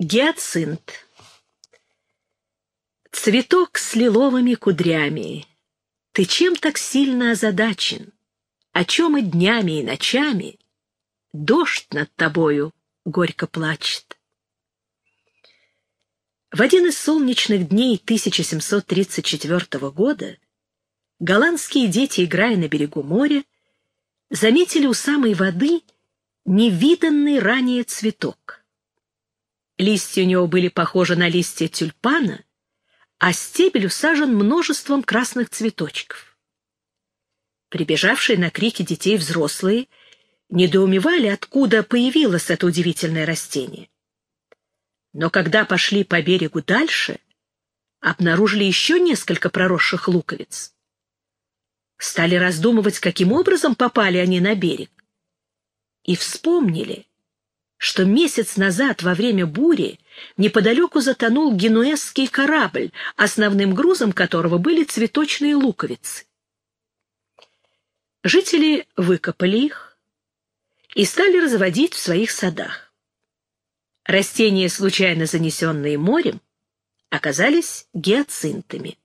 Гиацинт. Цветок с лиловыми кудрями. Ты чем так сильно озадачен? О чем и днями, и ночами? Дождь над тобою горько плачет. В один из солнечных дней 1734 года голландские дети, играя на берегу моря, заметили у самой воды невиданный ранее цветок. Листья у него были похожи на листья тюльпана, а стебель усажен множеством красных цветочков. Прибежавшие на крики детей взрослые недоумевали, откуда появилось это удивительное растение. Но когда пошли по берегу дальше, обнаружили еще несколько проросших луковиц. Стали раздумывать, каким образом попали они на берег. И вспомнили, что месяц назад во время бури неподалеку затонул генуэзский корабль, основным грузом которого были цветочные луковицы. Жители выкопали их и стали разводить в своих садах. Растения, случайно занесенные морем, оказались гиацинтами.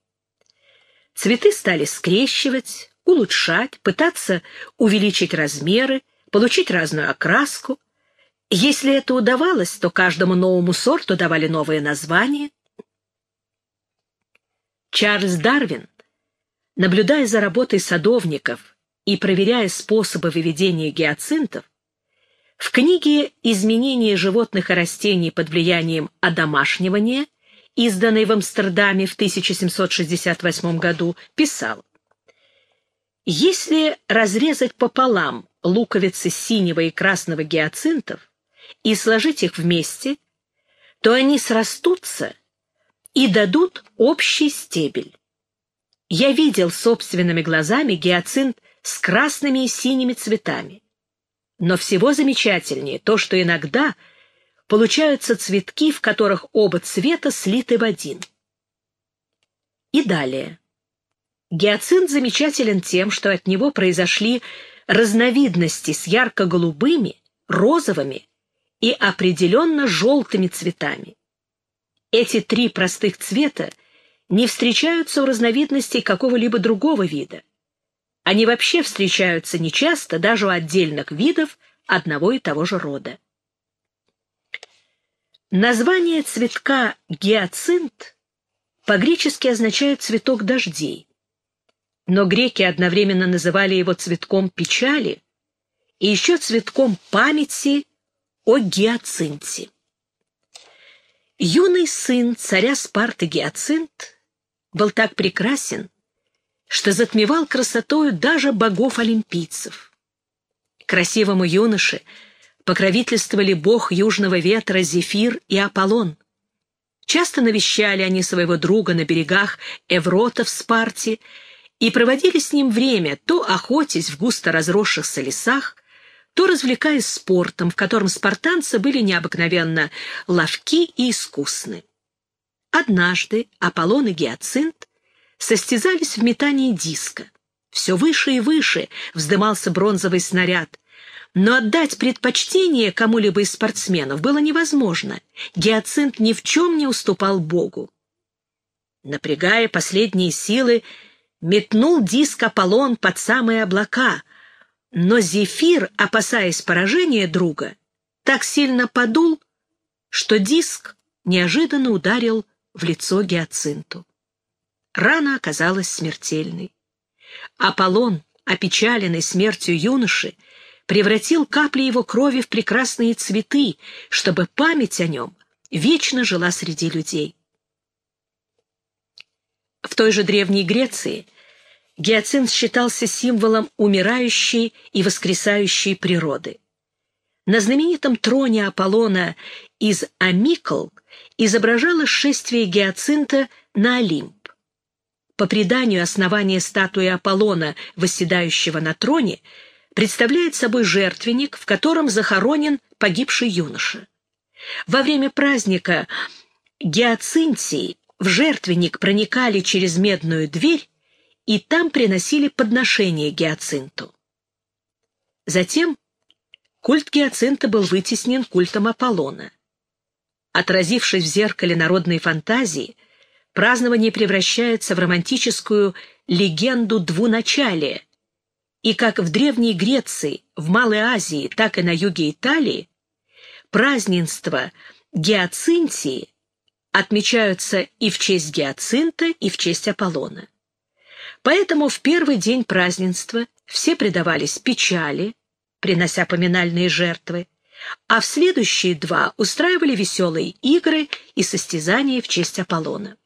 Цветы стали скрещивать, улучшать, пытаться увеличить размеры, получить разную окраску, если это удавалось, то каждому новому сорту давали новое название. Чарльз Дарвин, наблюдая за работой садовников и проверяя способы выведения гиацинтов, в книге «Изменение животных и растений под влиянием одомашнивания», изданной в Амстердаме в 1768 году, писал «Если разрезать пополам луковицы синего и красного гиацинтов, и сложить их вместе, то они срастутся и дадут общий стебель. Я видел собственными глазами гиацинт с красными и синими цветами. Но всего замечательнее то, что иногда получаются цветки, в которых оба цвета слиты в один. И далее. Гиацинт замечателен тем, что от него произошли разновидности с ярко-голубыми, розовыми и определенно желтыми цветами. Эти три простых цвета не встречаются у разновидностей какого-либо другого вида. Они вообще встречаются нечасто даже у отдельных видов одного и того же рода. Название цветка гиацинт по-гречески означает «цветок дождей», но греки одновременно называли его цветком печали и еще цветком памяти о Гиацинте. Юный сын царя Спарты Гиацинт был так прекрасен, что затмевал красотою даже богов-олимпийцев. Красивому юноше покровительствовали бог южного ветра Зефир и Аполлон. Часто навещали они своего друга на берегах Эврота в Спарте и проводили с ним время, то охотясь в густо разросшихся лесах, то развлекаясь спортом, в котором спартанцы были необыкновенно ловки и искусны. Однажды Аполлон и Гиацинт состязались в метании диска. Все выше и выше вздымался бронзовый снаряд, но отдать предпочтение кому-либо из спортсменов было невозможно. Гиацинт ни в чем не уступал Богу. Напрягая последние силы, метнул диск Аполлон под самые облака — но Зефир, опасаясь поражения друга, так сильно подул, что диск неожиданно ударил в лицо Гиацинту. Рана оказалась смертельной. Аполлон, опечаленный смертью юноши, превратил капли его крови в прекрасные цветы, чтобы память о нем вечно жила среди людей. В той же Древней Греции гиацинт считался символом умирающей и воскресающей природы. На знаменитом троне Аполлона из Амикл изображалось шествие гиацинта на Олимп. По преданию, основание статуи Аполлона, восседающего на троне, представляет собой жертвенник, в котором захоронен погибший юноша. Во время праздника гиацинтии в жертвенник проникали через медную дверь и там приносили подношения Гиацинту. Затем культ Гиацинта был вытеснен культом Аполлона. Отразившись в зеркале народной фантазии, празднование превращается в романтическую легенду двуначалия, и как в Древней Греции, в Малой Азии, так и на юге Италии, празднества гиацинтии отмечаются и в честь гиацинта, и в честь Аполлона. Поэтому в первый день празднества все предавались печали, принося поминальные жертвы, а в следующие два устраивали веселые игры и состязания в честь Аполлона.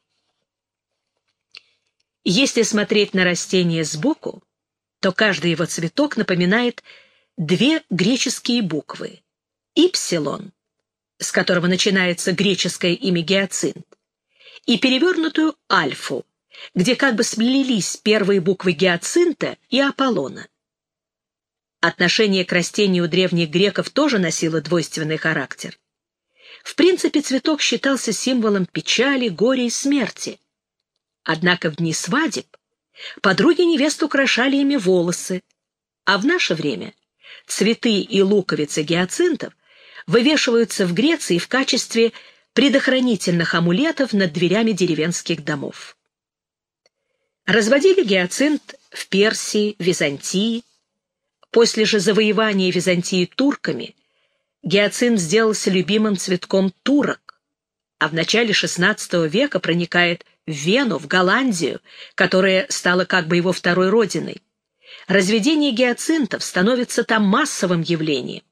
Если смотреть на растение сбоку, то каждый его цветок напоминает две греческие буквы — «ипсилон», с которого начинается греческое имя гиацинт, и перевернутую «альфу», где как бы сплелись первые буквы гиацинта и Аполлона. Отношение к растению древних греков тоже носило двойственный характер. В принципе, цветок считался символом печали, горя и смерти. Однако в дни свадеб подруги невест украшали ими волосы, а в наше время цветы и луковицы гиацинтов вывешиваются в Греции в качестве предохранительных амулетов над дверями деревенских домов. Разводили гиацинт в Персии, Византии, После же завоевания Византии турками гиацинт сделался любимым цветком турок, а в начале XVI века проникает в Вену, в Голландию, которая стала как бы его второй родиной. Разведение гиацинтов становится там массовым явлением.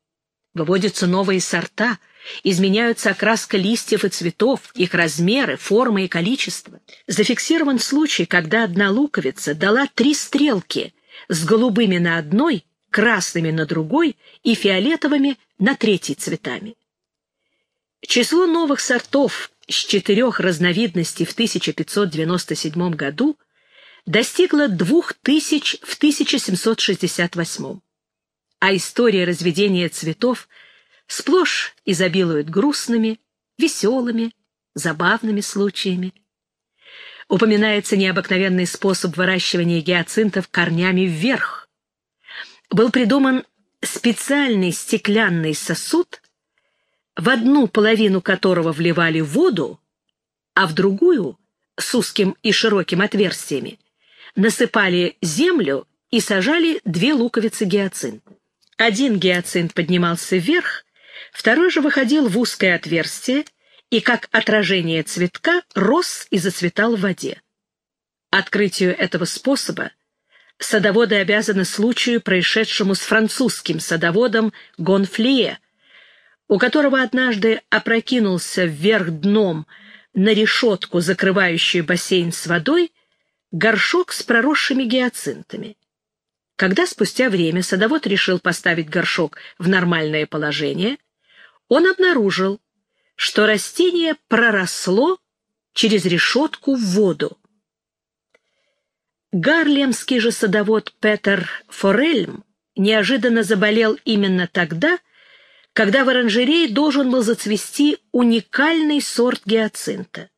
Выводятся новые сорта, изменяются окраска листьев и цветов, их размеры, форма и количество. Зафиксирован случай, когда одна луковица дала три стрелки с голубыми на одной красными на другой и фиолетовыми на третьей цветами. Число новых сортов с четырех разновидностей в 1597 году достигло 2000 в 1768. А история разведения цветов сплошь изобилует грустными, веселыми, забавными случаями. Упоминается необыкновенный способ выращивания гиацинтов корнями вверх, был придуман специальный стеклянный сосуд, в одну половину которого вливали воду, а в другую, с узким и широким отверстиями, насыпали землю и сажали две луковицы гиацинт. Один гиацинт поднимался вверх, второй же выходил в узкое отверстие и, как отражение цветка, рос и зацветал в воде. Открытию этого способа садоводы обязаны случаю, происшедшему с французским садоводом Гонфлие, у которого однажды опрокинулся вверх дном на решетку, закрывающую бассейн с водой, горшок с проросшими гиацинтами. Когда спустя время садовод решил поставить горшок в нормальное положение, он обнаружил, что растение проросло через решетку в воду. Гарлемский же садовод Петер Форельм неожиданно заболел именно тогда, когда в оранжерее должен был зацвести уникальный сорт гиацинта.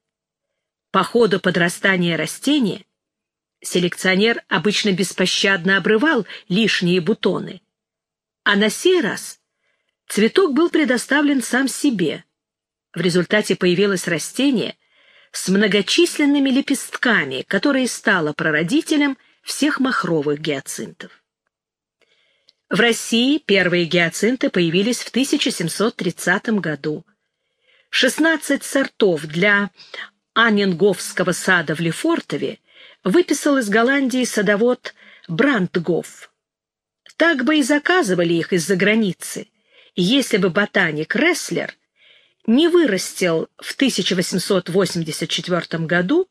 По ходу подрастания растения селекционер обычно беспощадно обрывал лишние бутоны, а на сей раз цветок был предоставлен сам себе. В результате появилось растение — с многочисленными лепестками, которое стало прародителем всех махровых гиацинтов. В России первые гиацинты появились в 1730 году. 16 сортов для Аннинговского сада в Лефортове выписал из Голландии садовод Брандгоф. Так бы и заказывали их из-за границы, если бы ботаник Ресслер не вырастил в 1884 году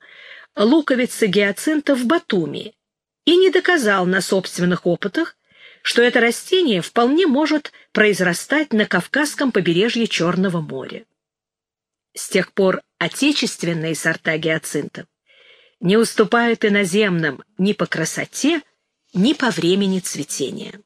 луковицы гиацинта в Батуми и не доказал на собственных опытах, что это растение вполне может произрастать на Кавказском побережье Черного моря. С тех пор отечественные сорта гиацинтов не уступают иноземным ни по красоте, ни по времени цветения.